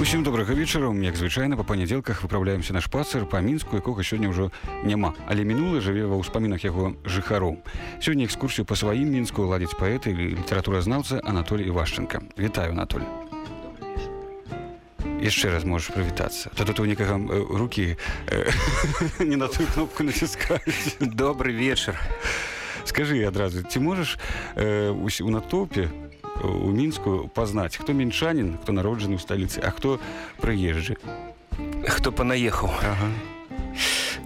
Усім добрага вечара як звычайна па панядзелках выпраўляемся наш пацар па мінску якога сёння ўжо няма. Але мінулы жыве ва ўспамінах яго жыхароў. Сёння экскурсію па сваім мінску ладзіць паэты і літаратуразнаўца Анатолій Івашченко. Вітаю Анатоль. Яшчэ раз можаш прывітацца. То тут у некага руки не на ту кнопку націскаюць. Добрый вечар. Скажи адразу ці можаш у натопе у у мінску пазнаць хто мінчанін хто народжаны ў сталіцы а хто прыезджы. Хто панаехаў. Ага.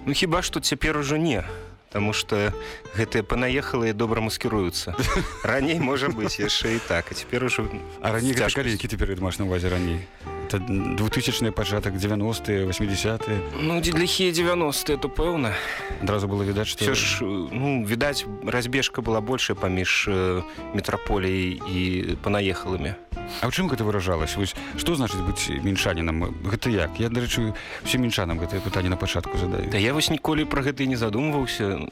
ну хіба што цяпер ужо не Таму што гэтыя панаехалыя добра маскіруюцца. Раней можа быць яшчэ і так а цяпер ужо а раней калікі цяпер маш на увазе раней это двухтысячны пачатак 90 80 ну ліхія 90 то пэўна адразу было відаць што ж ну відаць разбежка была большая паміж метраполіяй і панаехалымі А ў чым гэта выражалась вось што значыць быць мінчанінам гэта як? Я дарэчы всем мінчанам гэтае пытанне на пачатку задаю. Да я вось ніколі пра гэта не задумваўся.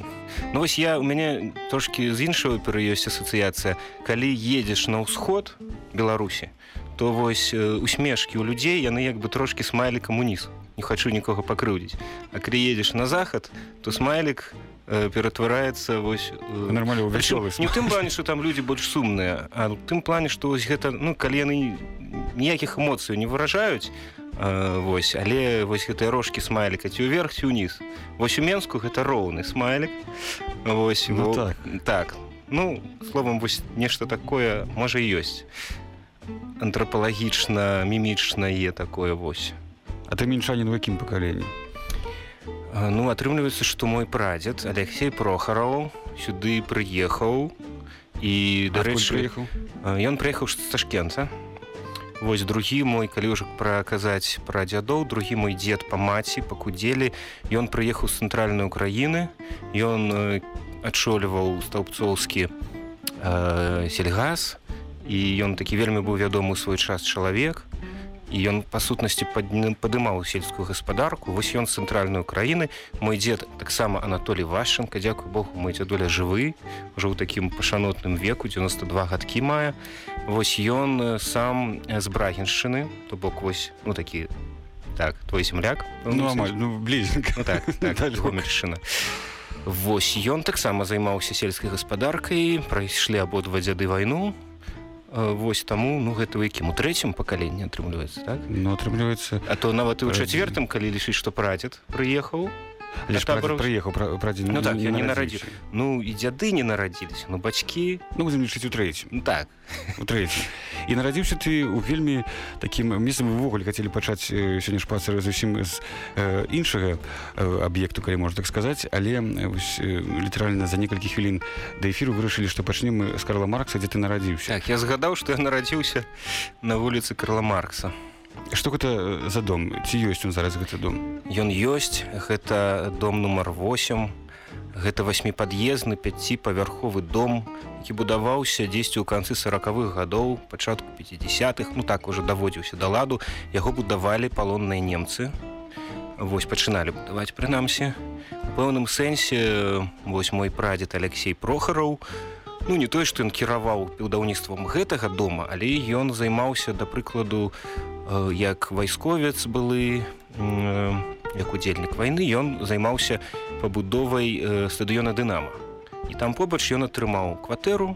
Ну вось я у мяне трошки з іншого перыёсць асацыяцыя. Калі едзеш на ўсход беларусі то вось усмешкі ў людзей яны як бы трошки смайлікам уніз. Не хочу нікога пакрыўдзіць. А калі едзеш на захад то смайлік ператвараецца вось нормально не тым плане что там людзі больш сумныя а тым плане што вось гэта ну калі яны ніякіх эмоцыяў не выражаюць Вось але вось гэтыя рожкі смайліка ці ўверх ці ўніз. Вось у менску гэта роўны смайлік. Вось ну, так. так. Ну словом вось нешта такое можа ёсць антрапалагічна мімічнае такое вось. А ты мінчанін у якім пакаленні ну атрымліваецца што мой прадзед алексей прохараў сюды прыехаў і дарэчы прыехаў ён прыехаў з ташкента. Вось другі мой калі ўжо праказаць пра дзядоў другі мой дзед па маці пакудзелі ён прыехаў з цэнтральнай краіны ён адчоліваў стаўпцоўскі э, сельгаз і ён такі вельмі быў вядомы свой час чалавек. І ён па сутнасці падымаў сельскую гаспадарку. Вось ён цэнтральную краіны. Мой дзед таксама Анатолій вашенко дзякуй Богу мой дзядуля жывы ўжо ў такім пашанотным веку 92 гадкі мае. Вось ён сам з брагеншчыны то бок вось ну такі так твой земляк ну, амаль ну, блізенька. Ну, так, так, так, Вось ён таксама займаўся сельскай гаспадаркай прайшлі абодва дзяды вайну Вось таму ну гэта ў якім у трэцім пакаленні атрымліваецца так? Ну атрымліваецца а то нават і ў чацвертым калі лічыць што прадзед прыехаў прыехаў пра адзін ну, так, не, не нарадзіў Ну і дзяды не нарадзіліся ну бацькі ну будзем лічыць у трэцім ну, так. У трэцім і нарадзіўся ты ў вельмі такім месцам увогуле хацелі пачаць сёння шпацары зусім з э, іншага э, аб'екту калі можна так сказаць але вось, э, літаральна за некалькі хвілін да эфіру вырашылі што пачнем з карла маркса дзе ты нарадзіўся. Так я згадаў што я нарадзіўся на вуліцы карла маркса Што гэта за дом? Ці ёсць он зараз гэты дом? Ён ёсць гэта дом нумар 8 гэта васьміпад'ездны пяціпавярховы дом які будаваўся дзесьці ў канцы сороквых гадоў пачатку 50-х ну так уже даводзіўся да ладу. Яго будавалі палонныя немцы. Вось пачыналі будаваць прынамсі. У пэўным сэнсе вось мой прадзед Алексей прохараў ну не тое што ён кіраваў будаўніцтвам гэтага дома але ён займаўся да прыкладу у як вайсковец былы як удзельнік вайны ён займаўся пабудовай стадыёна дынама і там побач ён атрымаў кватэру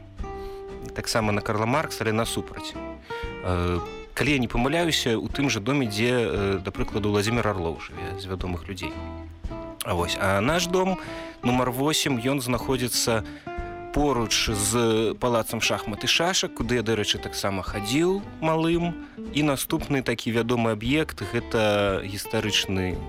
таксама на карла маркс але насупраць. Калі я не памыляюся у тым жа доме дзе да прыкладу владимир орлоў жыве з вядомых людзей. А вось а наш дом нумар 8 ён знаходзіцца на поруч з палацам шахмат і шашак куды я дарэчы таксама хадзіў малым і наступны такі вядомы аб'ект гэта гістарычны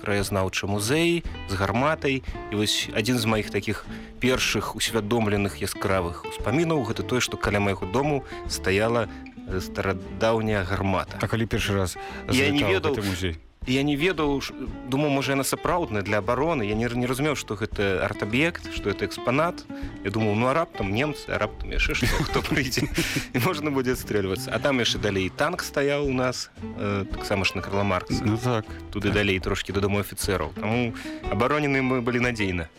краязнаўчы музей з гарматай. І вось адзін з маіх такіх першых усвядомленых яскравых успамінаў гэта тое што каля майго дому стаяла старадаўняя гармата. А калі першы раз я не ведаў. музей і я не ведаў думаў можа яна сапраўдная для абароны. Я не, не разумеў што гэта арт-аб'ект што это экспанат. Я думаў ну а раптам немцы а раптам яшчэ што хто прыйдзе і можна будзе адстрэльвацца. А там яшчэ далей танк стаяў у нас э, таксама ж на Карла Маркса. Ну так. Туды далей трошки дадому афіцэраў. Таму абаронены мы былі надзейна.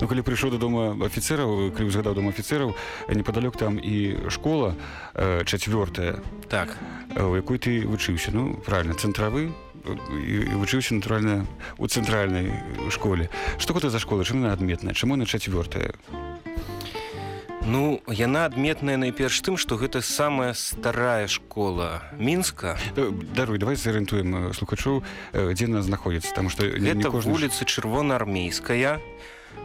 Ну калі прыйшоў да дома афіцэраў калі узгадаў дом афіцэраў непадалёк там і школа э, чацвёртая. Так. Э, у якой ты вучыўся. Ну правильно цэнтравы і, і вучыўся натуральна у цэнтральнай школе. Што гэта за школа? Чым яна адметная чаму на чацвёртая Ну яна адметная найперш тым што гэта самая старая школа мінска. Э, даруй давай зарыентуем э, слухачоў э, дзе нас знаходзіцца там што Гэта кожны вуліца чырвонаармейская.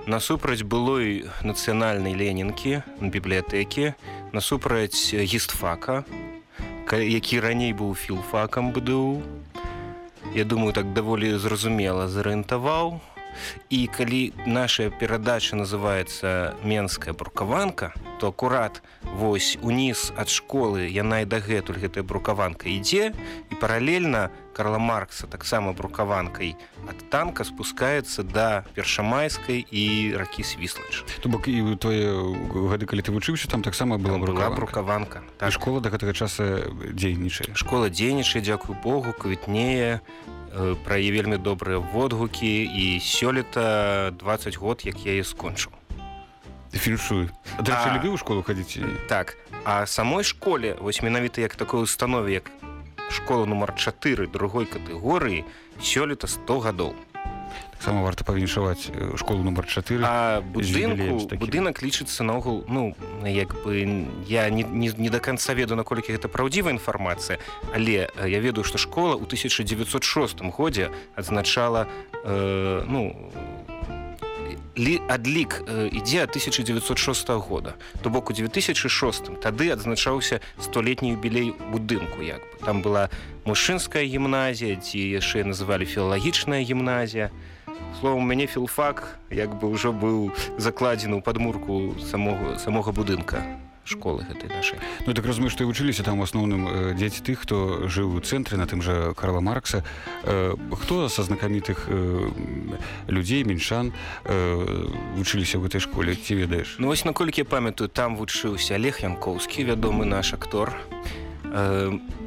Насупраць былой нацыянальнай ленінкі бібліятэкі. Насупраць гістфака ка- які раней быў філфакам бДУ Я думаю так даволі зразумела зарыентаваў і калі наша перадача называется менская брукаванка то акурат вось уніз ад школы яна і дагэтуль гэтая брукаванка ідзе і паралельна Карла Маркса таксама брукаванкай ад танка спускаецца да першамайскай і ракі свіслач. То бок і тое гады калі ты вучыўся там таксама была была брукаванка. брукаванка А школа да гэтага часа дзейнічае. Школа дзейнічае дзякую Богу квітнее пра яе вельмі добрыя водгукі і сёлета 20 год як я яе скончыў. Фіншуй Дарэчы любіў школу хадзіць так а самой школе вось менавіта як такой установе як школа нумар 4 другой катэгорыі сёлета 100 гадоў таксама варта павіншаваць школу нумар 4 а будынку будынак лічыцца наогул ну як бы я не, не, не до конца ведаю наколькі гэта праўдзівая інфармацыя але я ведаю што школа ў 1906 годзе адзначала э, ну лі, адлік э, ідзе ад 1906 года. То бок у 2006 тады адзначаўся столетні юбілей будынку як бы. Там была мужчынская гімназія ці яшчэ называлі філалагічная гімназія словом мяне філфак як бы ўжо быў закладзены ў падмурку самого самога будынка школы гэтай нашай. Ну так разумею што і вучыліся там у асноўным дзеці тых хто жыў у цэнтры на тым жа Карла Маркса. Хто са знакамітых людзей мінчан вучыліся ў гэтай школе ці ведаеш Ну вось наколькі я памятаю там вучыўся Олег Янкоўскі вядомы наш актор. Э,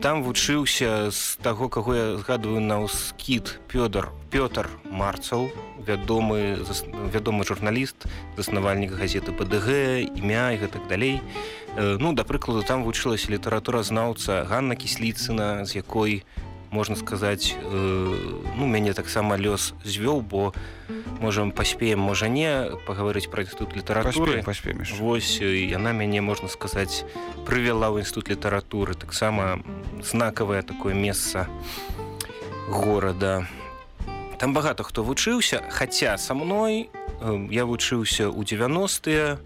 там вучыўся з таго каго я згадваю на ўскід Пёдор Пётр Марцаў вядомы вядомы журналіст заснавальнік газеты ПДГ імя і гэтак далей. Э, ну да прыкладу там вучылася літаратуразнаўца Ганна кісліцына з якой можна сказаць э, ну мяне таксама лёс звёў бо можам паспеем можа не пагаварыць пра інстытут літаратуры паспеем яшчэ. Вось э, яна мяне можна сказаць прывяла ў інстытут літаратуры таксама знакавае такое месца горада там багата хто вучыўся хаця са мной э, я вучыўся ў 90-тыя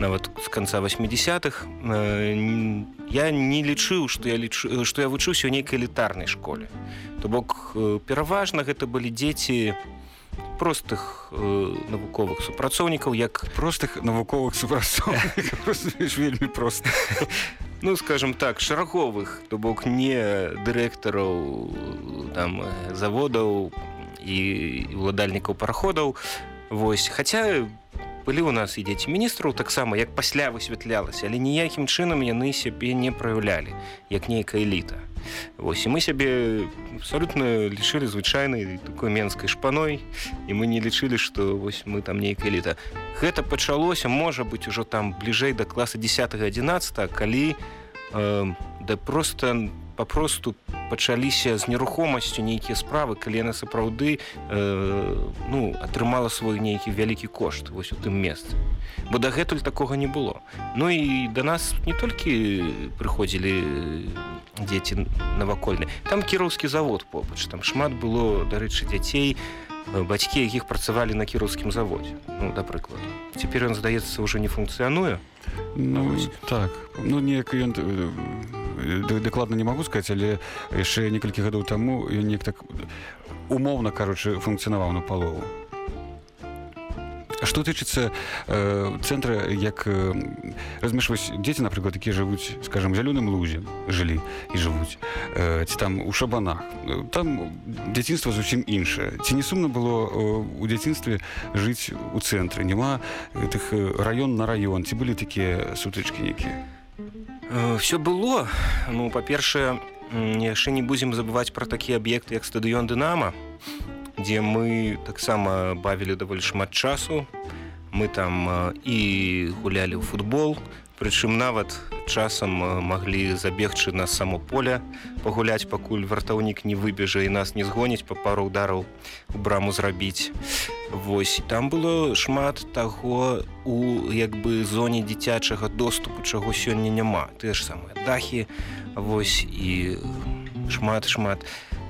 нават з канца 80-х э, н- я не лічыў што я лічу што я вучыўся ў нейкай элітарнай школе. То бок э, пераважна гэта былі дзеці простых э, навуковых супрацоўнікаў як простых навуковых супрацоўнікаў. Вельмі проста. Ну скажем так шараговых то бок не дырэктараў там э, заводаў і уладальнікаў параходаў. Восьось хаця былі у нас і дзеці міністраў таксама як пасля высвятлялася але ніякім чынам яны сябе не праяўлялі як нейкая эліта. Вось і мы сябе абсалютна лічылі звычайнай такой менскай шпаной і мы не лічылі што вось мы там нейкая эліта. Гэта пачалося можа быць ужо там бліжэй да класа 10 11 калі э, да просто папросту пачаліся з нерухомасцю нейкія справы калі яна сапраўды э, ну атрымала свой нейкі вялікі кошт вось у тым месцы. Бо дагэтуль такога не было. Ну і да нас не толькі прыходзілі дзеці навакольны там кіроўскі завод побач там шмат было дарэчы дзяцей. э, бацькі якіх працавалі на кіроўскім заводзе ну да прыкладу цяпер ён здаецца ўжо не функцыянуе Ну Вось. так. Ну неяк ён э, дакладна не магу сказаць але яшчэ некалькі гадоў таму ён неяк так умоўна кароче функцыянаваў на палову што тычыцца э, цэнтра як э, размешваць дзеці напрыклад якія жывуць скажем зялёным лузе жылі і жывуць э, ці там у шабанах там дзяцінства зусім іншае ці не сумна было э, у дзяцінстве жыць у цэнтры няма гэтых раён на раён ці былі такія сутычкі нейкія э, все было. Ну па-першае яшчэ не будзем забываць пра такі аб'екты як стадыён дынама дзе мы таксама бавілі даволі шмат часу. Мы там і гулялі ў футбол. Прычым нават часам маглі забегчы на само поле пагуляць пакуль вартаўнік не выбежа і нас не згоніць па пару удараў у браму зрабіць. Восьось там было шмат таго у як бы зоне дзіцячага доступу чаго сёння няма. Тыя ж самыя дахі восьось і шмат шмат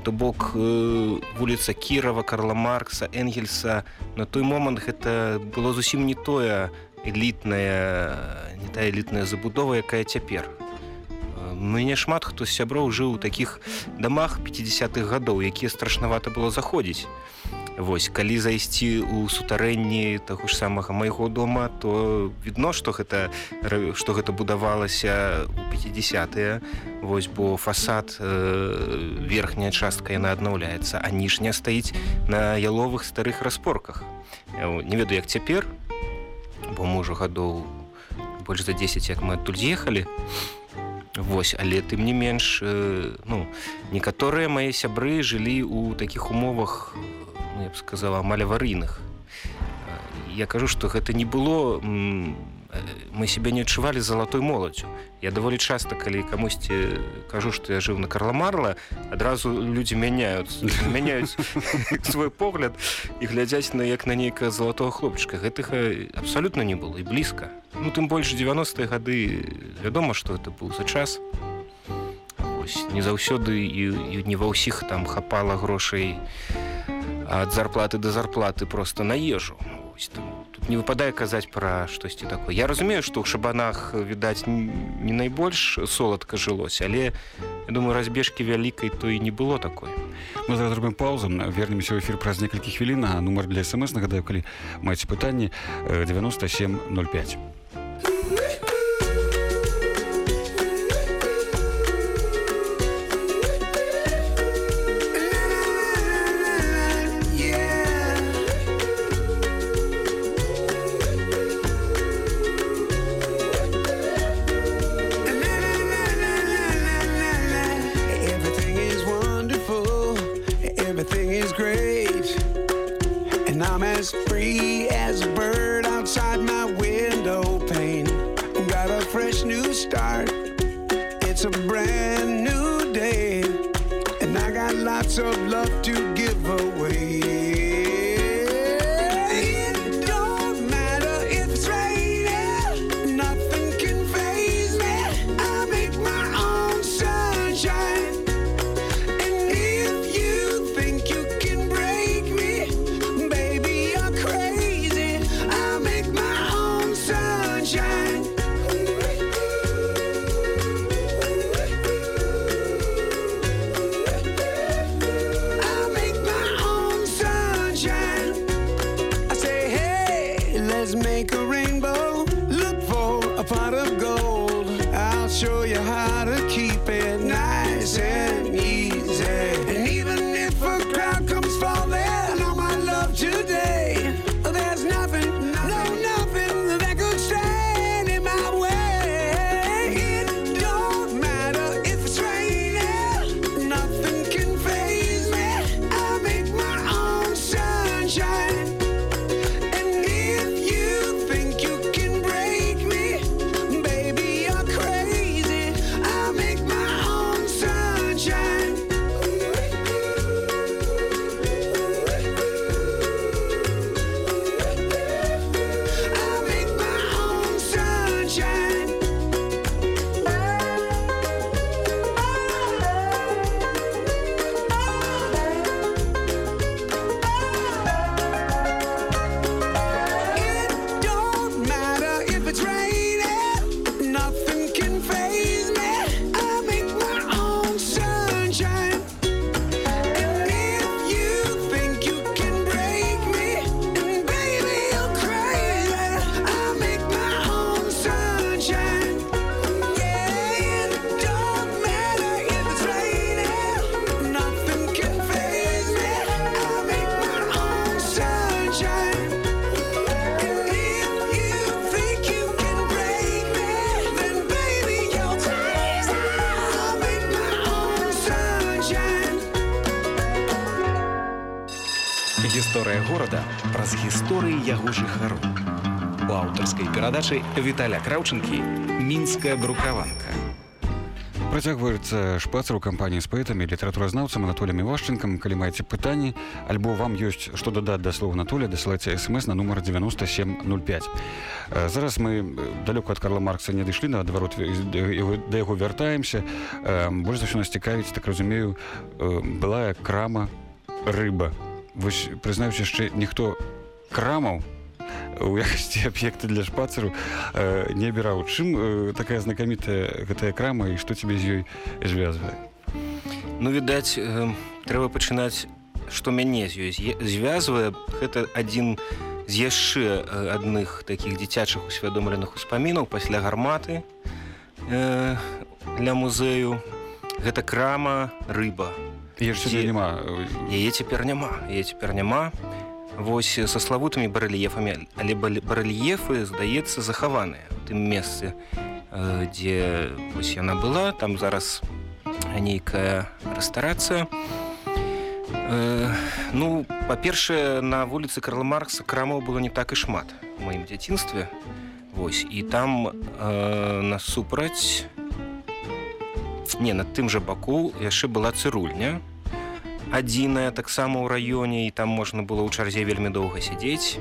то бок э, вуліца кірова карла маркса энгельса на той момант гэта было зусім не тое элітная не тая элітная забудова якая цяпер. Мяне шмат хто з сяброў жыў у такіх дамах 50-х гадоў якія страшнавата было заходзіць Вось калі зайсці ў сутарэнні таго ж самага майго дома, то відно, што гэта, што гэта будавалася ў 50тыя. Вось бо фасад э, верхняя частка яна аднаўляецца, а ніжня стаіць на яловых старых распорках. Не ведаю, як цяпер, бо мужу гадоў больш за 10, як мы адтуль з'ехалі. Вось, але тым не менш э, ну, некаторыя мае сябры жылі ў такіх умовах я б сказала амаль аварыйных я кажу что гэта не было мы себе не адчувалі залатой моладзю. Я даволі часта калі камусьці кажу что я жыў на карламарла адразу людзі мяняюць мяняюць свой погляд і глядзяць на як на нейкае залатого хлопчыка. Гэтага абсалютна не было і блізка. Ну тым больш 90-е гады вядома что это быў за час. Не заўсёды і не ва ўсіх там хапала грошай ад зарплаты да зарплаты просто на ежу. Тут не выпадае казаць пра штосьці такое. Я разумею што ў шабанах відаць не найбольш соладка жылося але я думаю разбежкі вялікай то і не было такой. Мы зараз зробім паузам вернемся ў эфір праз некалькі хвілін а нумар для смс нагадаю калі маеце пытанні 9705 перадачы Віталя Краўчынкі мінская брукаванка. Працягваецца шпацар у кампаніі з паэтамі літаратуразнаўцам Анатолем Івашчынкам, калі маеце пытанні, альбо вам ёсць што дадаць да слова Анатоля, дасылайце смс на нумар 9705. Зараз мы далёка ад Карла Маркса не дышлі на адварот да яго вяртаемся. Больш за ўсё нас цікавіць, так разумею, былая крама рыба. Вось прызнаюць яшчэ ніхто крамаў у якасці аб'екта для шпацару э, не абіраў. Чым э, такая знакамітая гэтая крама і што тебе з ёй звязвае? Ну відаць э, трэба пачынаць што мяне з ёй звязвае. Гэта адзін з яшчэ адных такіх дзіцячых усвядомленых успамінаў пасля гарматы э, для музею. Гэта крама рыба няма. яе цяпер няма. Яе цяпер няма Вось са славутымі барэльефамі, але барэльефы, здаецца, захаваныя у тым месцы, дзе вось яна была, там зараз нейкая рэстарацыя. Ну, па-першае, на вуліцы Карла Маркса крамаў было не так і шмат у маім дзяцінстве. Вось і там э, насупраць не над тым жа баку яшчэ была цырульня адзіная таксама ў раёне і там можна было ў чарзе вельмі доўга сядзець.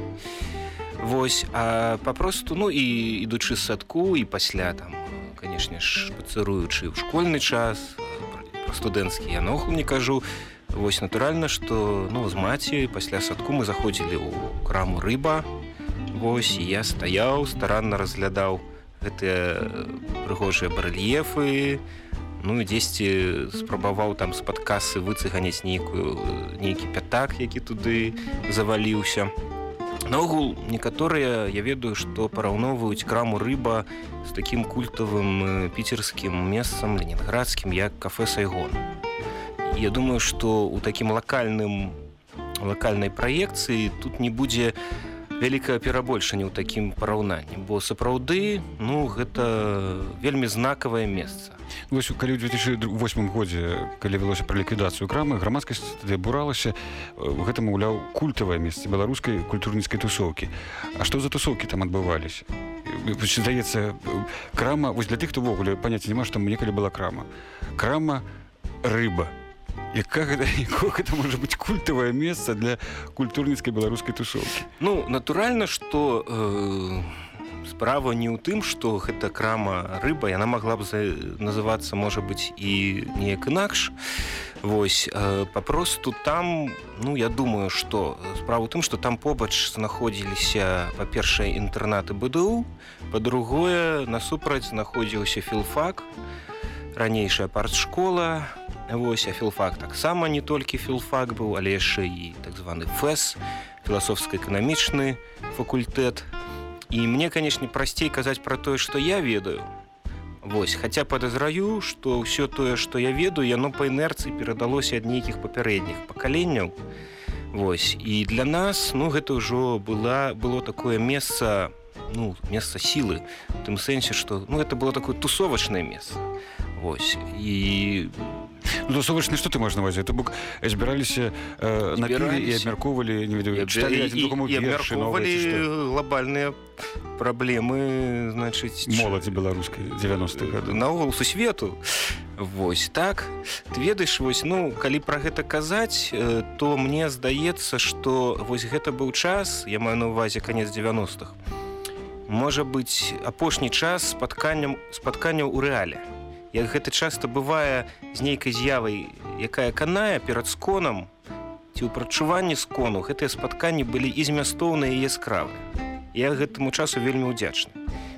Вось а папросту ну і ідучы садку і пасля там канешне ж пацыруючы ў школьны час про студэнцкі я ногу не кажу. Вось натуральна што ну з маці пасля садку мы заходзілі ў краму рыба. Вось я стаяў старанна разглядаў гэтыя прыгожыя барэльефы ну дзесьці спрабаваў там з-пад касы выцыганяць нейкую нейкі пятак які туды заваліўся. Наогул некаторыя я ведаю што параўноўваюць краму рыба з такім культавым піцерскім месцам ленінградскім як кафе сайгон я думаю што у такім лакальным лакальнай праекцыі тут не будзе вялікае перабольшанне ў такім параўнанні бо сапраўды ну гэта вельмі знакавае месца. Вось калі ў 2008 годзе калі вялося пра ліквідацыю крамы грамадскасць тады абуралася гэта маўляў культавае месца беларускай культурніцкай тусоўкі. А што за тусоўкі там адбываліся? Здаецца крама вось для тых хто ўвогуле паняцця няма што некалі была крама. Крама рыба якая гэта гэта можа быць культавае месца для культурніцкай беларускай тусоўкі ну натуральна што э справа не ў тым што гэта крама рыба яна могла б называцца можа быць і неяк інакш Вось папросту там ну я думаю што справа тым што там побач знаходзіліся па-першае інтэрнаты БДУ па-другое насупраць знаходзіўся філфак ранейшая партшкола Вось а філфак таксама не толькі філфак быў але яшчэ і так званы фэс філасофска-эканамічны факультэт. І мне канешне прасцей казаць пра тое што я ведаю. Вось хаця падазраю што ўсё тое што я ведаю яно па інерцыі перадалося ад нейкіх папярэдніх пакаленняў. Вось і для нас ну гэта ўжо была было такое месца ну месца сілы. У тым сэнсе што ну это было такое тусовачнае месца. Вось і Ну, совачна што ты можна вазі то бок збіраліся э, на і абмяркоўвалі не ведаю глобальныя праблемы значыць моладзі беларускай 90 году наогул сусвету Вось так. Ты ведаеш вось ну калі пра гэта казаць то мне здаецца што вось гэта быў час я маю на увазе конец 90-х можа быць апошні час спатканням спатканняў у рэале як гэта часта бывае з нейкай з'явай якая канае перад сконам ці ў прачуванні скону гэтыя спатканні былі і змястоўныя яскравы я гэтаму часу вельмі ўдзячны.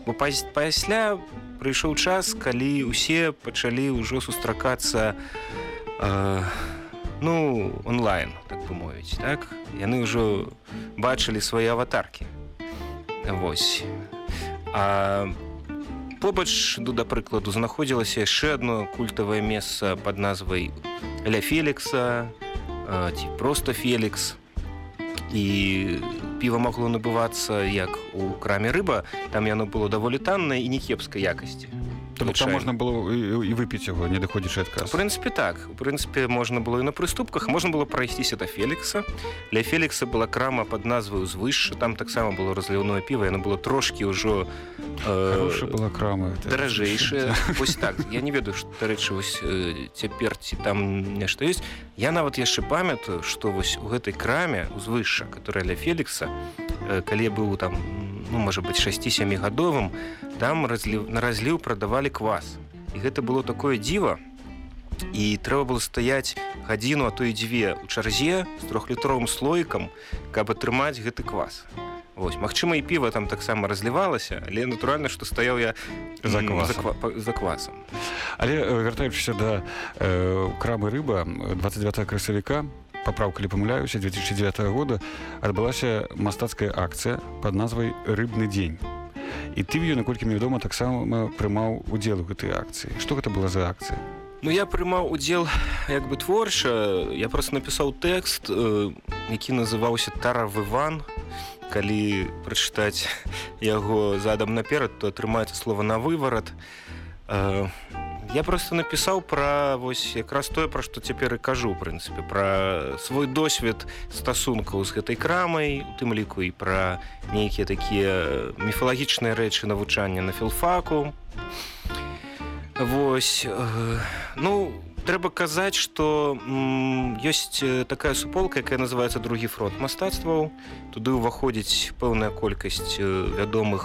Бо пасля прыйшоў час калі ўсе пачалі ўжо сустракацца э, ну онлайн так бы мовіць так? Яны ўжо бачылі свае аватаркі. Восьось а побач ну, да прыкладу знаходзілася яшчэ одно культавае месца под назвай ля фелікса ці просто фелікс і піва магло набывацца як у краме рыба там яно было даволі таннае і не кепскай якасці То бок там звычайна. можна было і, і выпіць яго не даходзячы У адказ прынцыпе так. У прынцыпе можна было і на прыступках можна было прайсціся да фелікса. Для фелікса была крама под назваю звышша там таксама было разліўное піва яно было трошки ўжо Хорошая была крама это. даражэйшая вось так. Я не ведаю што дарэчы вось э, цяпер ці там нешта ёсць я нават яшчэ памятаю што вось у гэтай краме узвышша которая для фелікса калі я быў там ну можа быть 6-7 гадовым там разліў на разліў прадавалі квас. І гэта было такое дзіва і трэба было стаяць гадзіну а то і дзве у чарзе з трохлітровым слоікам каб атрымаць гэты квас. Вось Мачыма і піва там таксама разлівалася але натуральна што стаяў я За квасам. ква- па- за квасам. Але э, вяртаючыся да э, крамы рыба 29 красавіка папраўка калі памыляюся 2009 года адбылася мастацкая акцыя под назвай рыбны дзень і ты ёй наколькі мне вядома таксама прымаў удзел у гэтай акцыі што гэта была за акцыя Ну я прымаў удзел як бы творча. Я просто напісаў тэкст э, які называўся таравыван калі прачытаць яго задам наперад то атрымаецца слова на выварат э, я просто напісаў пра вось якраз тое пра што цяпер і кажу у прынцыпе пра свой досвед стасункаў з гэтай крамай у тым ліку і пра нейкія такія міфалагічныя рэчы навучання на філфаку. Вось э, ну трэба казаць што м, ёсць такая суполка якая называется другі фронт мастацтваў туды ўваходзіць пэўная колькасць вядомых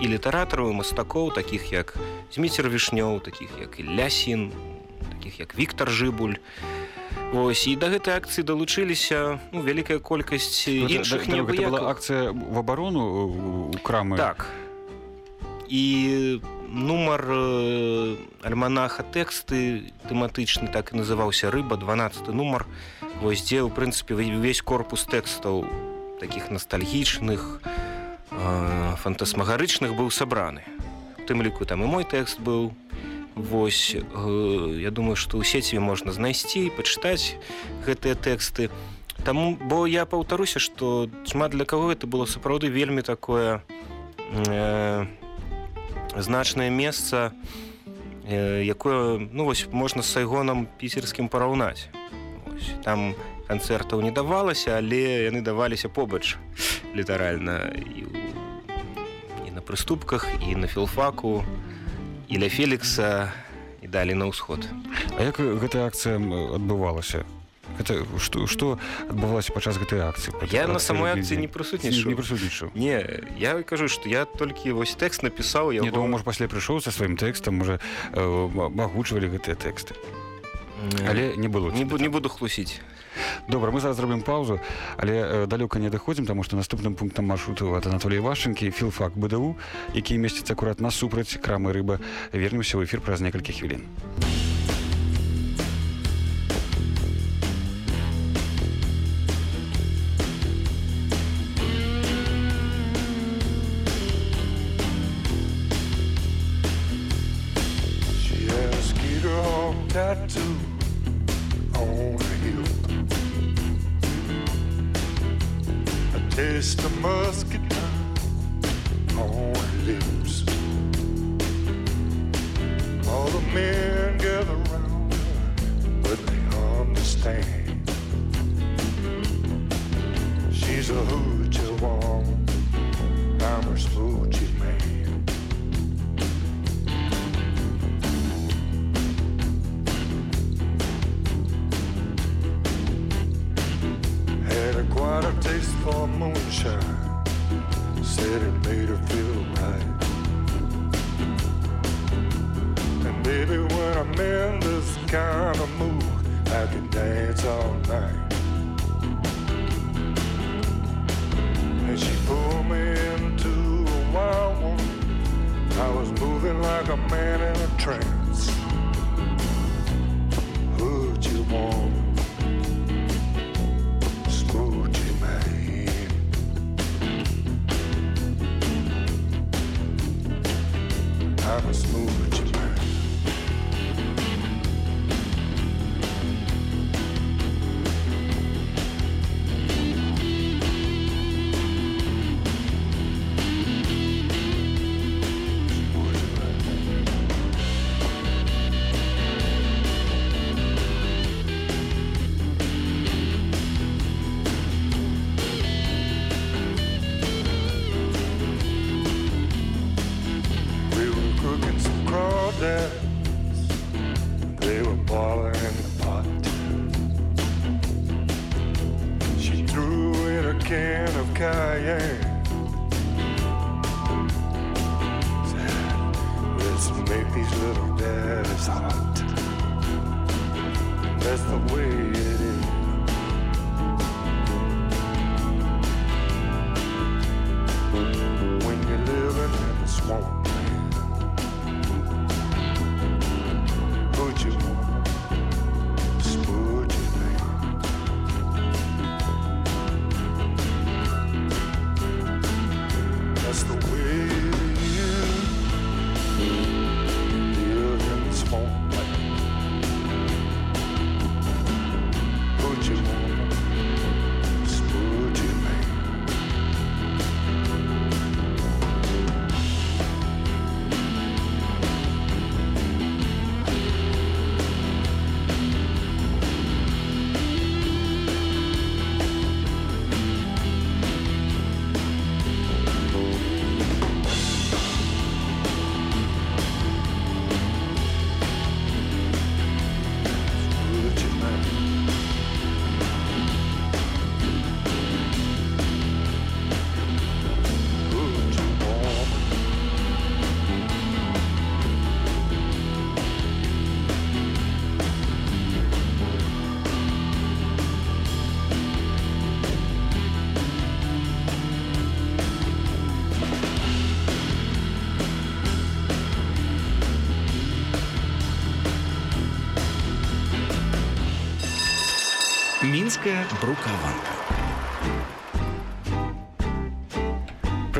і літаратараў мастакоў такіх як зміцер вішнёў такіх як і лясін такіх як Віктор жыбуль. Вось і да гэтай акцыі далучыліся ну, вялікая колькасць Ну, іншых да- гэта была акцыя в абарону у- крамы. Так. І нумар э, альманаха тэксты тэматычны так і называўся рыба 12 нумар вось дзе ў прынцыпе увесь корпус тэкстаў такіх ностальгічных э, фантасмагарычных быў сабраны у тым ліку там і мой тэкст быў Вось э, я думаю што ў сеціве можна знайсці і пачытаць гэтыя тэксты Таму бо я паўтаруся што шмат для каго это было сапраўды вельмі такое э, значнае месца э, якое ну вось можна з сайгонам піцерскім параўнаць. Там канцэртаў не давалася але яны даваліся побач літаральна і, і на прыступках і на філфаку і ля фелікса і далі на ўсход. А як гэтая акцыя адбывалася гэта што што адбывалася падчас гэтай акцыі я на самой «Рыбны акцыі не дзень». прысутнічаў не прысутнічаў не я кажу што я толькі вось тэкст напісаў Я яго думаю, можа пасля прыйшоў са сваім тэкстам можа агучвалі гэтыя тэксты але не было не, бу- не так. буду хлусіць добра мы зараз зробім паўзу але э, далёка не даходзім таму што наступным пунктам маршруту ад Анатолія вашынкі філфак БДУ які месціцца акурат насупраць крамы рыба вернемся ў эфір праз некалькі хвілін can dance all night. And she pulled me into a wild one. I was moving like a man in a trance. Мінська брукаванка.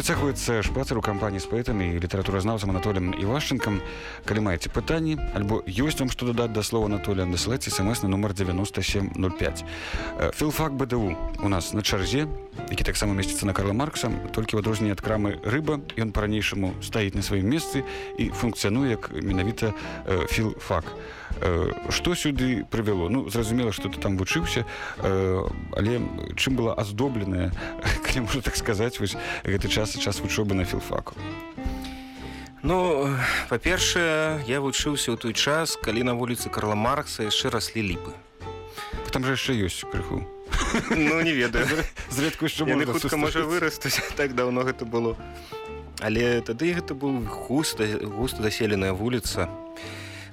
Працягваецца шпацар у кампаніі з паэтамі і літаратуразнаўцам Анатолем Івашчынкам. Калі маеце пытанні альбо ёсць вам што дадаць да слова Анатоля, дасылайце смс на нумар 9705. Э, Філфак БДУ у нас на чарзе, які таксама месціцца на Карла Маркса, толькі адрозненне ад крамы рыба, ён па-ранейшаму стаіць на сваім месцы і функцыянуе як менавіта э, філфак. Э, Што сюды прывяло? Ну зразумела, што ты там вучыўся, э, але чым была аздобленая, калі можна так сказаць вось гэты час і час вучобы на філфаку. Ну, па-першае, я вучыўся ў той час, калі на вуліцы Карла Маркса яшчэ раслі ліпы. Там жа яшчэ ёсць крыху. Ну не ведаю. Зрэдку яшчэ хутка можа вырастуць, так даўно гэта было. Але тады гэта быў густа густа заселеная вуліца.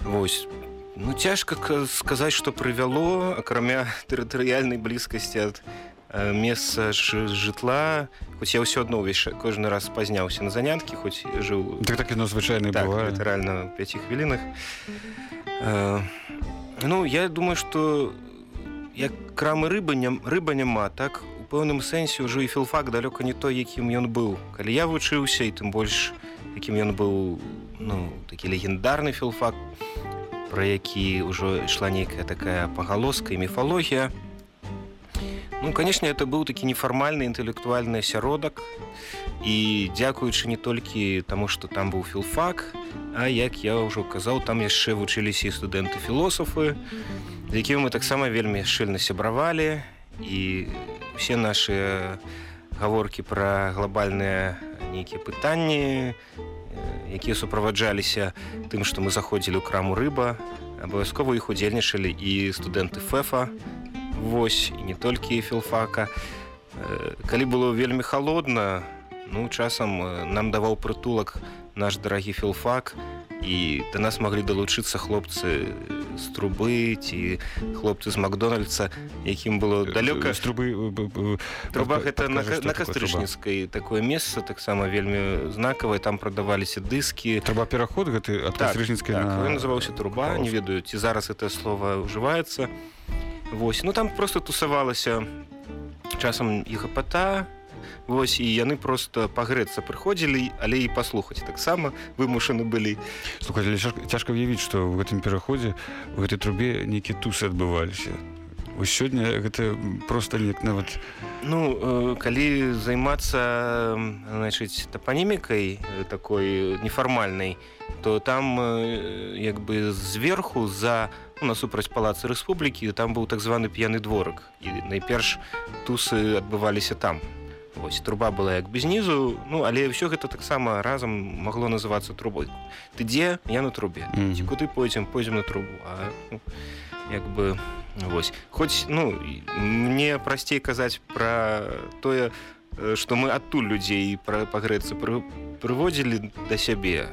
Вось. Ну цяжка ка- сказаць, што прывяло, акрамя тэрытарыяльнай блізкасці ад месца ж- жытла, хоць я ўсё адно ўвесь кожны раз спазняўся на заняткі, хоць жыў Так так яно звычайна так, літаральна ў 5 хвілінах. Э, ну, я думаю, што як крамы рыба не, рыба няма, так у пэўным сэнсе ўжо і філфак далёка не той, якім ён быў. Калі я вучыўся і тым больш якім ён быў ну, такі легендарны філфак, пра які ўжо ішла нейкая такая пагалоска і міфалогія. Ну, канешне, это быў такі нефармальны інтэлектуальны асяродак і дзякуючы не толькі таму, што там быў філфак, а як я ўжо казаў, там яшчэ вучыліся і студэнты філосафы, з якімі мы таксама вельмі шчыльна сябравалі. І усе нашы гаворкі пра глобальныя нейкія пытанні, э, якія суправаджаліся тым, што мы заходзілі ў краму рыба, абавязкова іх удзельнічалі і студэнты фэфа, Вось і не толькі філфака. Э, Калі было вельмі халодна, ну часам э, нам даваў прытулак наш дарагі філфак і да нас маглі далучыцца хлопцы з трубы ці хлопцы з Макдональдса, якім было далёка. з трубы э, Труба гэта на, кастрычніцкай такое месца таксама вельмі знакавае там прадаваліся дыскі. Труба пераход гэты ад так, кастрычніцкай так, на называўся труба не ведаю ці зараз это слово ўжываецца Вось. Ну там просто тусавалася часам і гапата Вось і яны просто пагрэцца прыходзілі але і паслухаць таксама вымушаны былі. Слухай, цяжка, ўявіць, што ў гэтым пераходзе у гэтай трубе нейкія тусы адбываліся. Вось сёння гэта проста неяк нават Ну э, калі займацца значыць тапанімікай э, такой нефармальнай то там э, як бы зверху за ну, насупраць палацы рэспублікі там быў так званы п'яны дворак і найперш тусы адбываліся там. Вось труба была як бы знізу ну але ўсё гэта таксама разам магло называцца трубой. Ты дзе? Я на трубе. Мгм. ці куды пойдзем? Пойдзем на трубу. А ну, як бы вось. Хоць ну мне прасцей казаць пра тое э, што мы адтуль людзей пра пагрэцца пры, прыводзілі да сябе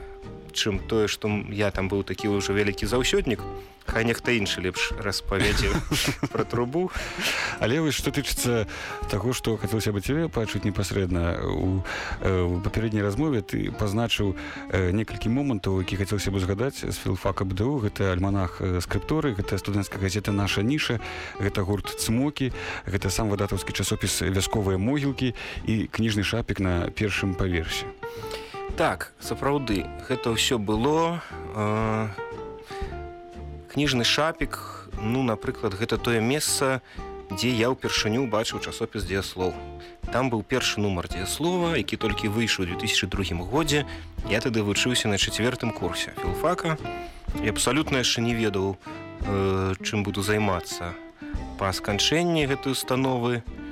чым тое што я там быў такі ўжо вялікі заўсёднік хай нехта іншы лепш распавядзе про трубу. Але вось што тычыцца таго што хацелася бы цябе пачуць непасрэдна у, у папярэдняй размове ты пазначыў некалькі момантаў які хацелася бы згадаць з філфака бДУ гэта альманах скрыпторы гэта студэнцкая газета наша ніша гэта гурт цмокі гэта сам выдатаўскі часопіс вясковыя могілкі і кніжны шапік на першым паверсе так сапраўды гэта ўсё было э, кніжны шапік ну напрыклад гэта тое месца дзе я ўпершыню бачыў часопіс дзеяслоў. Там быў першы нумар дзеяслова які толькі выйшаў 2002 годзе. Я тады вучыўся на чацвертым курсе філфака і абсалютна яшчэ не ведаў э, чым буду займацца. Па сканчэнні гэтай установы і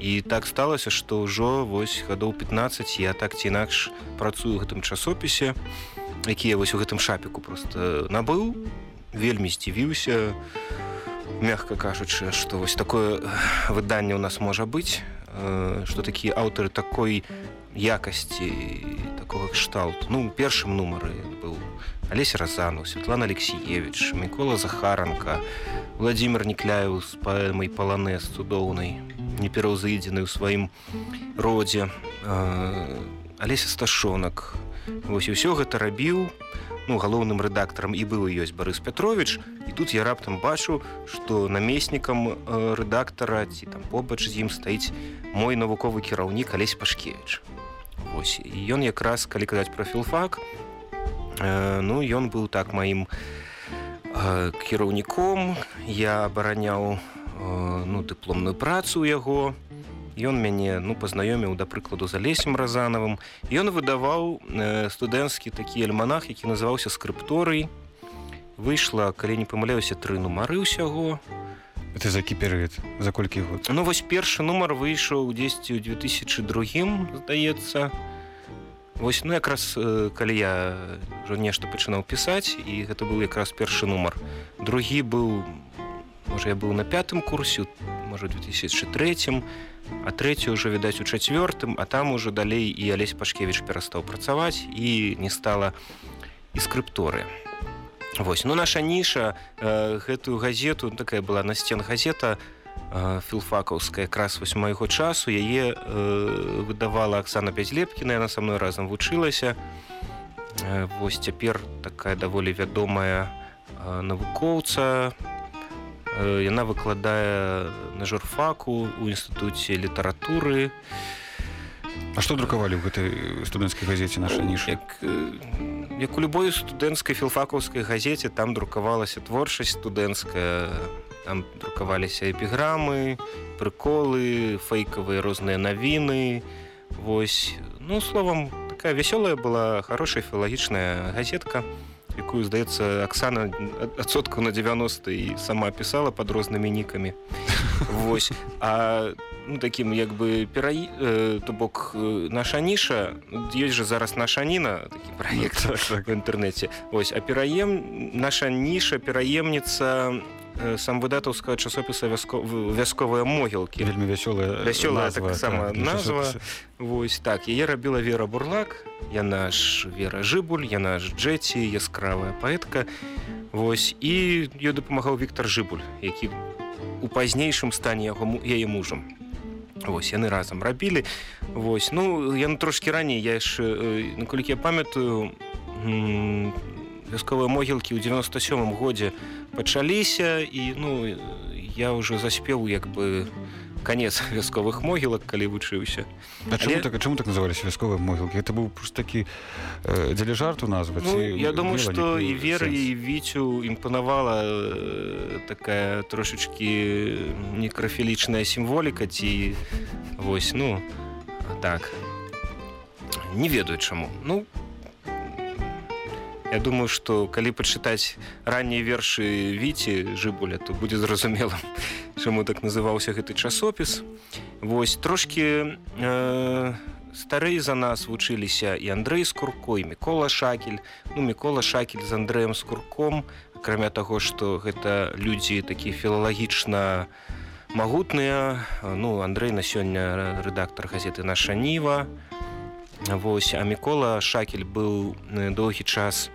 і так сталася што ўжо вось гадоў 15 я так ці інакш працую гэтым часопісе які я вось у гэтым шапіку просто набыў вельмі здзівіўся мягка кажучы што вось такое выданне ў нас можа быць што такія аўтары такой якасці такого кшталт ну першым нумары быў алесь разану Светлана алексеевич мікола захаранка владимир нікляю з паэмай паланез цудоўнай непераўзыдзены ў сваім родзе. Алеся сташонак вось і ўсё гэта рабіў. Ну галоўным рэдактарам і быў ёсць барыс пятрович і тут я раптам бачу што намеснікам рэдактара ці там побач з ім стаіць мой навуковы кіраўнік алесь пашкевич ось і ён якраз калі казаць пра філфак ну ён быў так маім кіраўніком. Я абараняў у Э, ну дыпломную працу ў яго. Ён мяне ну пазнаёміў да прыкладу за лесем разанавым ён выдаваў студэнцкі такі альманах які называўся скрыпторый выйшла калі не памыляюся тры нумары ўсяго. Это за кіперыт за колькі год? Ну вось першы нумар выйшаў 10 у 2002 здаецца. Вось ну якраз калі я ўжо нешта пачынаў пісаць і гэта быў якраз першы нумар. Другі быў можа я быў на пятым курсе можа 2003 а трэці ўжо відаць у чацвёртым а там ужо далей і алесь пашкевич перастаў працаваць і не стала і скрыпторы Вось ну наша ніша э, гэтую газету такая была на сцен газета э, філфакаўская якраз вось майго часу яе э, выдавала Аксана бязлепкіна яна са мной разам вучылася э, Вось цяпер такая даволі вядомая э, навукоўца яна выкладае на журфаку у інстытуце літаратуры А што друкавалі ў гэтай студэнцкай газеце наша ніша як, як у любой студэнцкай філфакаўскай газеце там друкавалася творчасць студэнцкая там друкаваліся эпіграмы прыколы фэйкавыя розныя навіны восьось ну словам такая вясёлая была хорошая філагічная газетка якую здаецца Аксана адсоткаў на 90 і сама пісала под рознымі нікамі Вось. А ну, таким як бы пера э, то бок э, наша ніша ёсць жа зараз наша ніна такі праект ну, так, так. в інтэрнэце ось а пераем наша ніша пераемніца сам выдатаўскага часопіса вяско вясковыя могілкі вельмі вясёлая вясёлая таксама так, назва. восьось так яе рабіла вера бурлак яна ж вера жыбуль яна ж джеці яскравая паэтка. Восьось і ёй дапамагаў Віктор жыбуль які у пазнейшым стане яго яе мужам. Вось яны разам рабілі. Восьось ну яны трошки раней я яшчэ наколькі я памятаю вясковыя могілкі ў 97 годзе пачаліся і ну я ўжо заспеў як бы конец вясковых могілак калі вучыўся. Але... так чаму так назывались вясковыя могілкі? Это быў просто такі э, дзеля жарту назваць ну, я думаю что і веры і віцю імпанавала э, такая трошечки некрафілічная сімволіка ці вось ну так. Не ведаю чаму. Ну Я думаю, што калі пачытаць раннія вершы віці жыбуля, то будзе зразумела, чаму так называўся гэты часопіс. Вось трошки э, старэй за нас вучыліся і Андрэй скурко і мікола шакель. Ну мікола шакель з Андрэем скурком, акрамя таго, што гэта людзі такі філалагічна магутныя. Ну Андрэй на сёння рэдактор газеты наша ніва. Вось а мікола шакель быў э, доўгі час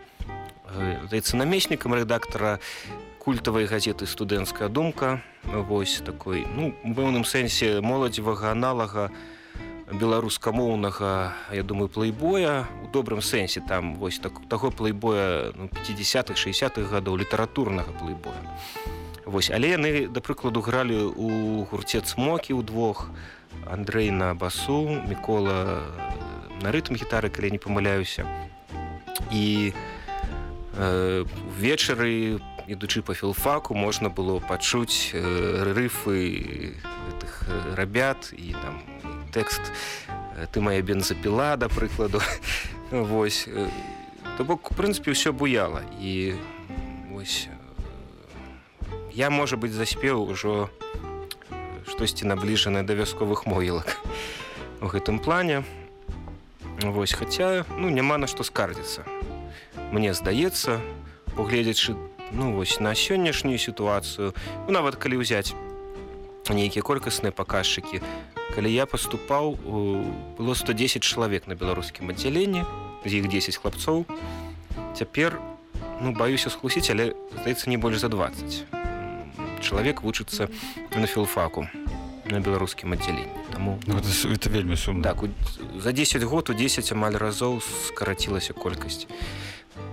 здаецца намеснікам рэдактара культавай газеты студэнцкая думка вось такой ну пэўным сэнсе моладзевага аналага беларускамоўнага я думаю плейбоя. У добрым сэнсе там вось так таго плейбоя ну, 50-х 60-х гадоў літаратурнага плейбоя. Вось але яны да прыкладу гралі у гурце цмокі ўдвох Андрэй на басу мікола на рытм гітары калі не памыляюся. І э, вечары ідучы па філфаку можна было пачуць э, рыфы гэтых рабят і там тэкст ты моя бензапіла да прыкладу. Восьось то бок у прынцыпе ўсё буяла. І вось я можа быць заспеў ужо штосьці набліжанае да вясковых могілак у гэтым плане восьось хаця ну няма на што скардзіцца. Мне здаецца погледзячы ну вось на сённяшнюю сітуацыю ну, нават калі ўзяць нейкія колькасныя паказчыкі калі я паступаў было 110 чалавек на беларускім аддзяленні з іх 10 хлапцоў. Цяпер ну баюся схлусіць але здаецца не больш за 20 чалавек вучыцца на філфаку на беларускім аддзяленні таму ну, это, это вельмі сум так за 10 год у 10 амаль разоў скарацілася колькасць.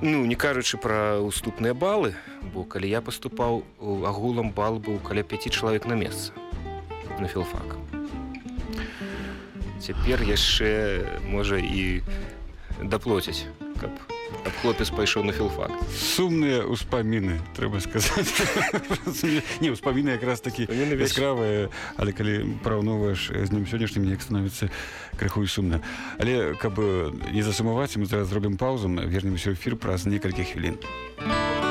Ну не кажучы пра уступныя балы, бо калі я паступаў агулам бал быў каля 5 чалавек на месца на філфак. Цяпер яшчэ можа і даплоціць, каб каб хлопец пайшоў на філфак. Сумныя ўспаміны трэба сказаць. Не ўспаміны якраз такі яскравыя але калі параўноўваеш з днём сённяшнім неяк становіцца крыху і сумна. Але каб не засумаваць мы зараз зробім паузам вернемся эфір праз некалькі хвілін. а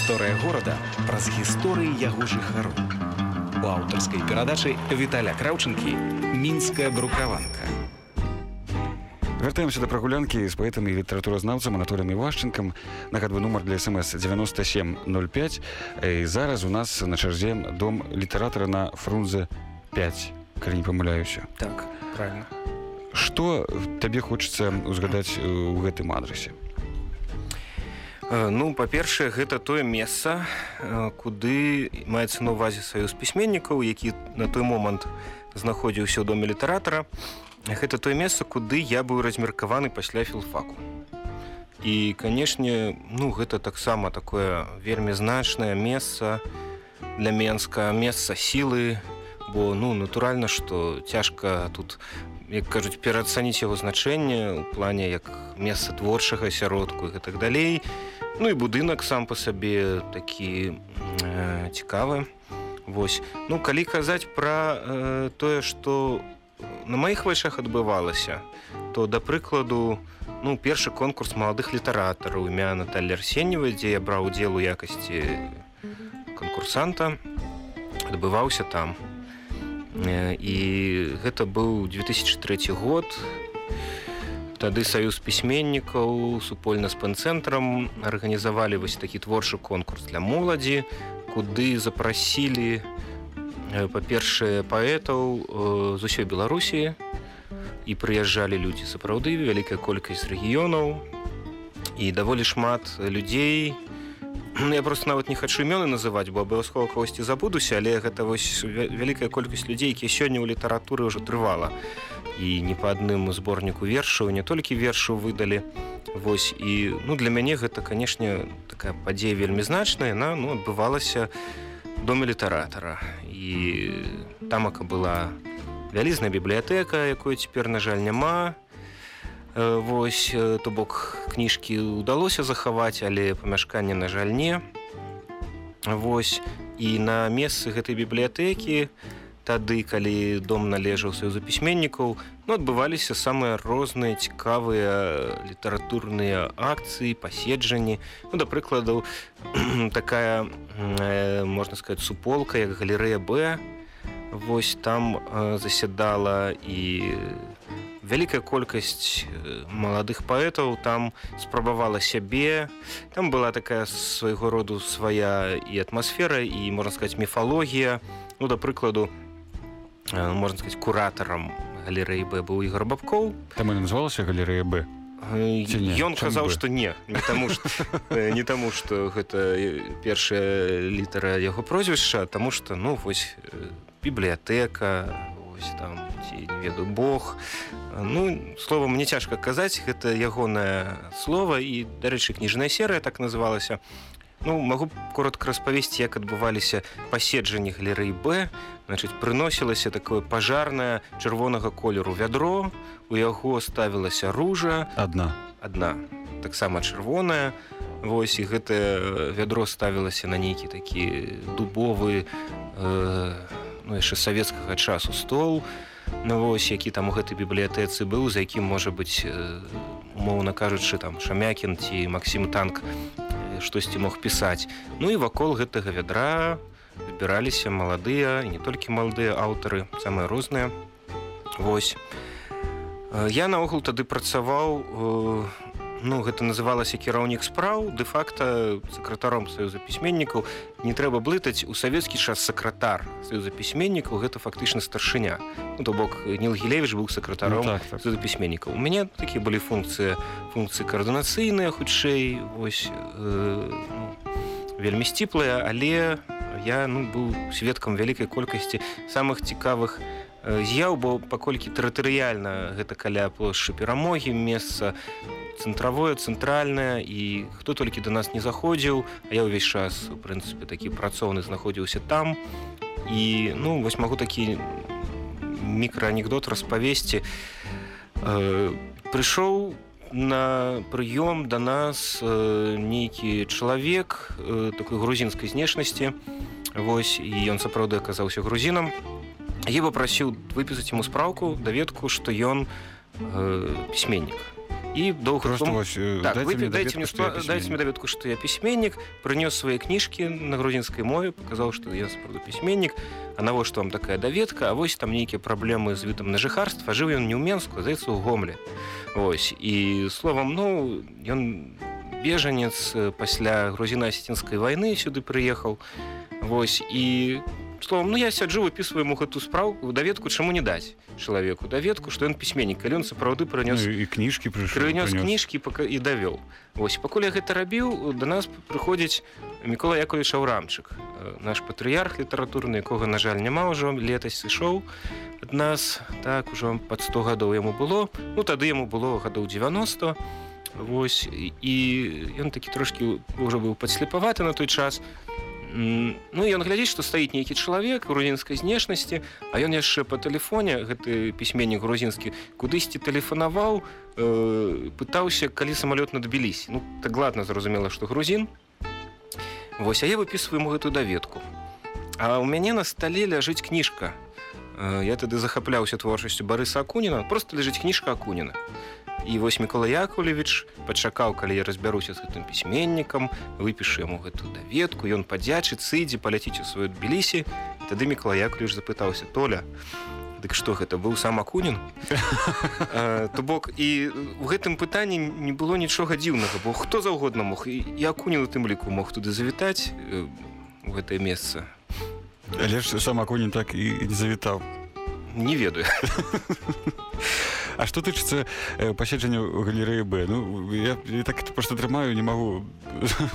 Гісторыя горада праз гісторыі яго жыхару. У аўтарскай перадачы Віталя Краўчынкі мінская брукаванка. Вяртаемся да прагулянкі з паэтам і літаратуразнаўцам Анатолем Івашчынкам. Нагадваю нумар для смс 9705. І зараз у нас на чарзе дом літаратара на Фрунзе 5, калі не памыляюся. так правильно Што табе хочацца ўзгадаць у гэтым адрасе? Э, ну па-першае гэта тое месца э, куды маецца на увазе саюз пісьменнікаў які на той момант знаходзіўся ў доме літаратара. Гэта тое месца куды я быў размеркаваны пасля філфаку. І канешне ну гэта таксама такое вельмі значнае месца для менска месца сілы бо ну натуральна што цяжка тут як кажуць пераацаніць яго значэнне у плане як месца творчага асяродку і так далей. Ну і будынак сам па сабе такі э, цікавы. Вось. Ну калі казаць пра э, тое што на маіх вачах адбывалася то да прыкладу ну першы конкурс маладых літаратараў імя Наталля арсеньева дзе я браў удзел у якасці канкурсанта адбываўся там. Э, і гэта быў 2003 год. Тады саюз пісьменнікаў супольна з панцэнтрам арганізавалі вось такі творчы конкурс для моладзі куды запрасілі па-першае паэтаў э, з усёй беларусі. І прыязджалі людзі сапраўды вялікая колькасць рэгіёнаў. І даволі шмат людзей Ну, я просто нават не хачу імёны называць бо абавязкова кагосьці забудуся але гэта вось вялікая колькасць людзей якія сёння ў літаратуры ўжо трывала. І не па адным зборніку вершаў не толькі вершу выдалі. Вось і ну для мяне гэта канешне такая падзея вельмі значная. На ну адбывалася доме літаратара. І тамака была вялізная бібліятэка якой цяпер на жаль няма Вось то бок кніжкі ўдалося захаваць, але памяшканне на жаль не. Вось і на месцы гэтай бібліятэкі тады, калі дом належаў саюзу пісьменнікаў, ну, адбываліся самыя розныя цікавыя літаратурныя акцыі, паседжанні. Ну, да прыкладу такая можна сказаць суполка, як галерэя Б. Вось там засядала і вялікая колькасць маладых паэтаў там спрабавала сябе там была такая свайго роду свая і атмасфера і можна сказать міфалогія ну да прыкладу можна сказать куратарам галерэі б быў ігор бабкоў там называлася галерэя б? Ён казаў што не не таму што, не таму што гэта першая літара яго прозвішча таму што ну вось бібліятэка ось там ці не ведаю Бог Ну слова мне цяжка казаць гэта ягонае слово і дарэчы кніжная серыя так называлася. Ну магу коротко распавесці як адбываліся паседжанні галерэй Б. Значит прыносілася такое пажарнае чырвонага колеру вядро у яго ставілася ружа. Одна одна таксама чырвоная Вось і гэтае вядро ставілася на нейкі такі дубовы э, ну, яшчэ савецкага часу стол ну, вось які там у гэтай бібліятэцы быў за якім можа быць умоўна кажучы там шамякін ці Масім танк штосьці мог пісаць. Ну і вакол гэтага вядра збіраліся маладыя не толькі маладыя аўтары самыя розныя. Вось. Я наогул тады працаваў у ну гэта называлася кіраўнік спраў де-факта сакратаром саюза пісьменнікаў не трэба блытаць у савецкі час сакратар саюза пісьменнікаў гэта фактычна старшыня. Ну, то бок ніл гілевич быў сакратаром ну, так, так. пісьменнікаў. У мяне такія былі функцыі функцыі каардынацыйныя хутчэй вось э, ну, вельмі сціплыя але я ну быў сведкам вялікай колькасці самых цікавых з'яў бо паколькі тэрытарыяльна гэта каля плошчы перамогі месца цэнтравое цэнтральнае і хто толькі да нас не заходзіў а я ўвесь час у прынцыпе такі працоўны знаходзіўся там. І ну вось магу такі мікраанекдот распавесці э, прыйшоў на прыём да нас э, нейкі чалавек э, такой грузінскай знешнасці Вось і ён сапраўды аказаўся грузінам я папрасіў выпісаць яму спраўку даведку што ён э, пісьменнік і доўга Просто тому- вось, э, так, дайте вы мне дайте мне, што я дайте мне даведку, что я письменник, принес свои книжки на грузинской мове, показал, что я справді письменник, а на вот что вам такая даведка, а вось там некие проблемы с видом на жыхарства, жыў ён не ў Менску, а здаецца, у Гомле. Вось, і словам, ну, ён бежанец э, пасля грузіна-асетінскай вайны сюды прыехаў. Вось, і словом, ну я сяджу, выпісваю яму гэту справку, даведку, чаму не даць чалавеку даведку, што ён пісьменнік, калі ён сапраўды Ну, прынёс і кніжкі прынёс кніжкі пака- і давёў Вось пакуль я гэта рабіў да нас прыходзіць Мікола Яковлевич Аўрамчык э, наш патрыярх літаратурны якога на жаль няма ўжо летась сышоў ад нас так ужо пад 100 гадоў яму было. Ну тады яму было гадоў 90 Вось і- і ён такі трошкі ўжо быў падслепаваты на той час. М, Ну ён глядзіць што стаіць нейкі чалавек грузінскай знешнасці а ён яшчэ па тэлефоне гэты пісьменнік грузінскі кудысьці тэлефанаваў э, пытаўся калі самалёт надбіліся ну так ладно зразумела што грузін. Вось а я выпісваю гэтую даведку. А ў мяне на стале ляжыць кніжка. Э, я тады захапляўся творчасцю барыса акуніна просто ляжыць кніжка акуніна і вось мікола яковлевич пачакаў калі я разбяруся з гэтым пісьменнікам выпішу яму гэтую даведку ён падзячыць сыдзе паляціць у сваю тбілісі. Тады мікола яковлевич запытаўся толя Дык што гэта быў сам акунін? То бок і у гэтым пытанні не было нічога дзіўнага бо хто заўгодна мог і акунін у тым ліку мог туды завітаць у гэтае месца. Але ж сам акунін так і не завітаў не ведаю. А што тычыцца э, паседжання ў галерэі Б? Ну я, я так просто трымаю не магу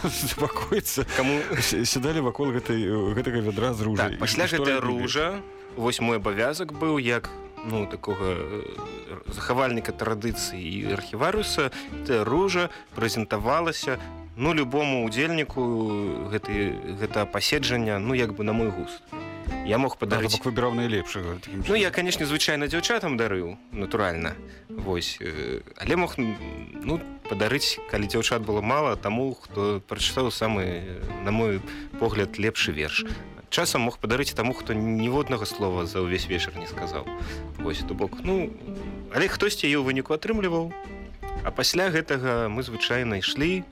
супакоіцца кому сядалі вакол гэтай гэтага вядра з ружай. Так, пасля гэтая ружа вось мой абавязак быў як ну такога э, захавальніка традыцыі і архіварыуса та ружа прэзентавалася ну любому удзельніку гэты гэта паседжання ну як бы на мой густ я мог падарыць бок выбіраў найлепшага такім Ну я канешне звычайна дзяўчатам дарыў натуральна Вось э, але мог ну падарыць калі дзяўчат было мала таму хто прачытаў самы на мой погляд лепшы верш. Часам мог падарыць таму хто ніводнага слова за ўвесь вечар не сказаў. Вось то бок ну але хтосьці яе ў выніку атрымліваў. А пасля гэтага мы звычайна ішлі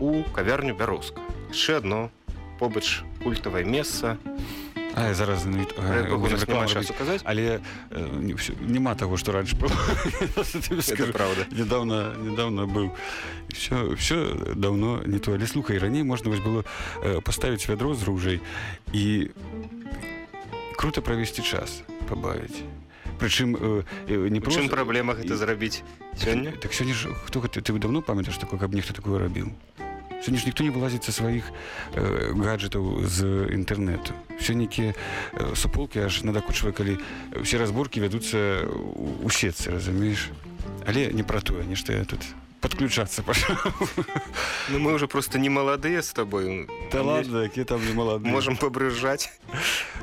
у кавярню бяроўска яшчэ адно побач культавае месца А, зараз нас няма часу казаць але э, не, няма таго што раньш было Тобі Это скажу. правда. Недавно недавно быў все все давно не то. Але слухай раней можна вось было э, паставіць вядро з ружай і круто правесці час пабавіць прычым э, не У чым просто праблема гэта зрабіць сёння так сёння ж хто гэта ты давно памятаеш такое каб нехто такое рабіў сёння ж ніхто не вылазіць са сваіх э, гаджетаў з інтэрнэту все нейкія э, суполкі аж надакучвае калі все разборкі вядуцца у сетцы разумееш але не пра тое нешта я тут подключацца пашаў Ну мы уже просто не маладыя з табою Та ладно які там не малады можем пабрыжаць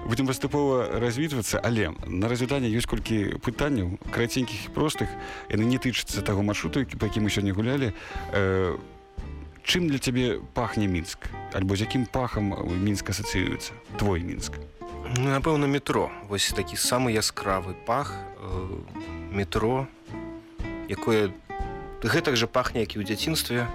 будем паступова развітвацца але на развітанне ёсць колькі пытанняў караценькіх і простых. Яны не тычацца таго маршруту па якім мы сёння гулялі э, чым для цябе пахне мінск? Альбо з якім пахам мінск асацыюецца твой мінск. Ну, напэўна метро. Вось такі самы яскравы пах э, метро якое гэтак жа пахне як і ў дзяцінстве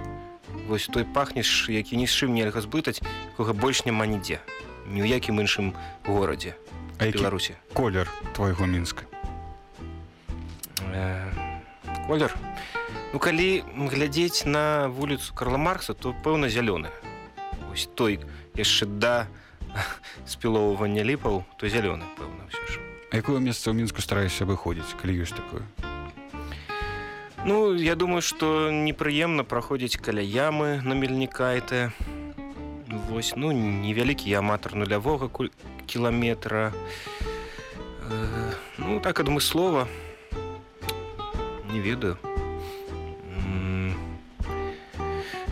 вось той пахнеш які ні з чым нельга збытаць кога больш няма нідзе ні ў якім іншым горадзе беларусі колер твайго мінска Э, колер ну калі глядзець на вуліцу карла маркса то пэўна зялёны ось той яшчэ да спілоўвання ліпаў то зялёны пэўна ўсё ж. А якое месца ў мінску стараешся выходзіць калі ёсць такое? Ну я думаю што непрыемна праходзіць каля ямы на мельнікайты Вось ну невялікі аматар нулявога куль- кіламетра. Э, Ну так адмыслова. Не ведаю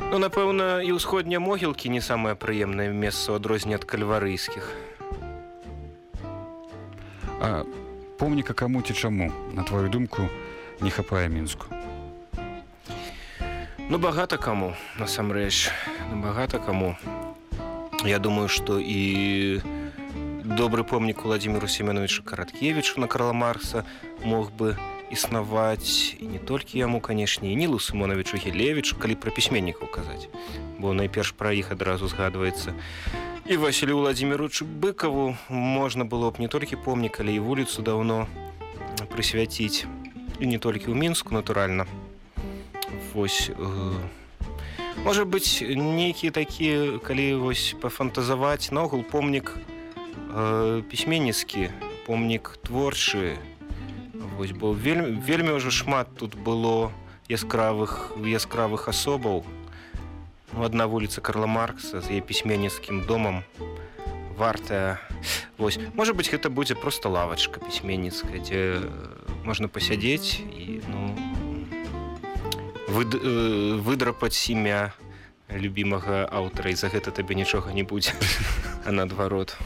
Ну напэўна і ўсходнія могілкі не самае прыемнае месца ў адрозне ад кальварыйскіх. А помніка каму ці чаму? На твою думку не хапае мінску. Ну багата каму насамрэч. Ну, багата каму. Я думаю што і добры помнік Владимиру семеновичу караткевичу на карла маркса мог бы існаваць і не толькі яму канешне нілу сымоновичу гелевичу калі пра пісьменнікаў казаць бо найперш пра іх адразу згадваецца. І василю владимировичу быкаву можна было б не толькі помнік але і вуліцу даўно прысвяціць. І не толькі ў мінску натуральна. Вось э, можа быць нейкія такія калі вось пафантазаваць наогул помнік э, пісьменніцкі помнік творчы вось бо вельмі вельмі ўжо шмат тут было яскравых яскравых асобаў. Ну, одна вуліца карла маркса з яе пісьменніцкім домам. Вартая. Вось. Можа быть гэта будзе просто лавачка пісьменніцкая дзе можна пасядзець і ну выд, э, выдрапаць імя любімага аўтара і за гэта табе нічога не будзе а наадварот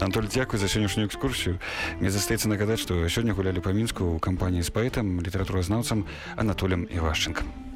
Антоль дзякуй за сённяшнюю экскурсію мне застаецца нагадаць што сёння гулялі па мінску ў кампаніі з паэтам літаратуразнаўцам анатолем івашчынкам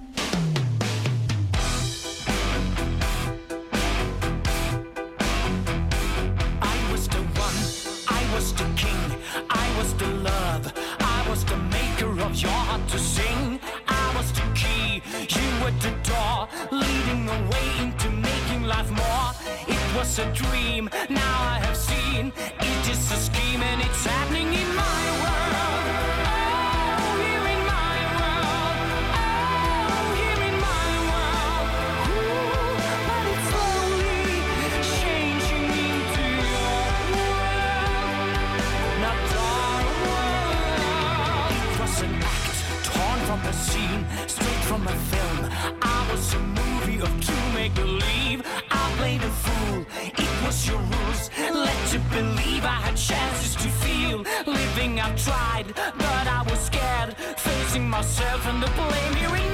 I've tried, but I was scared. Facing myself and the blame here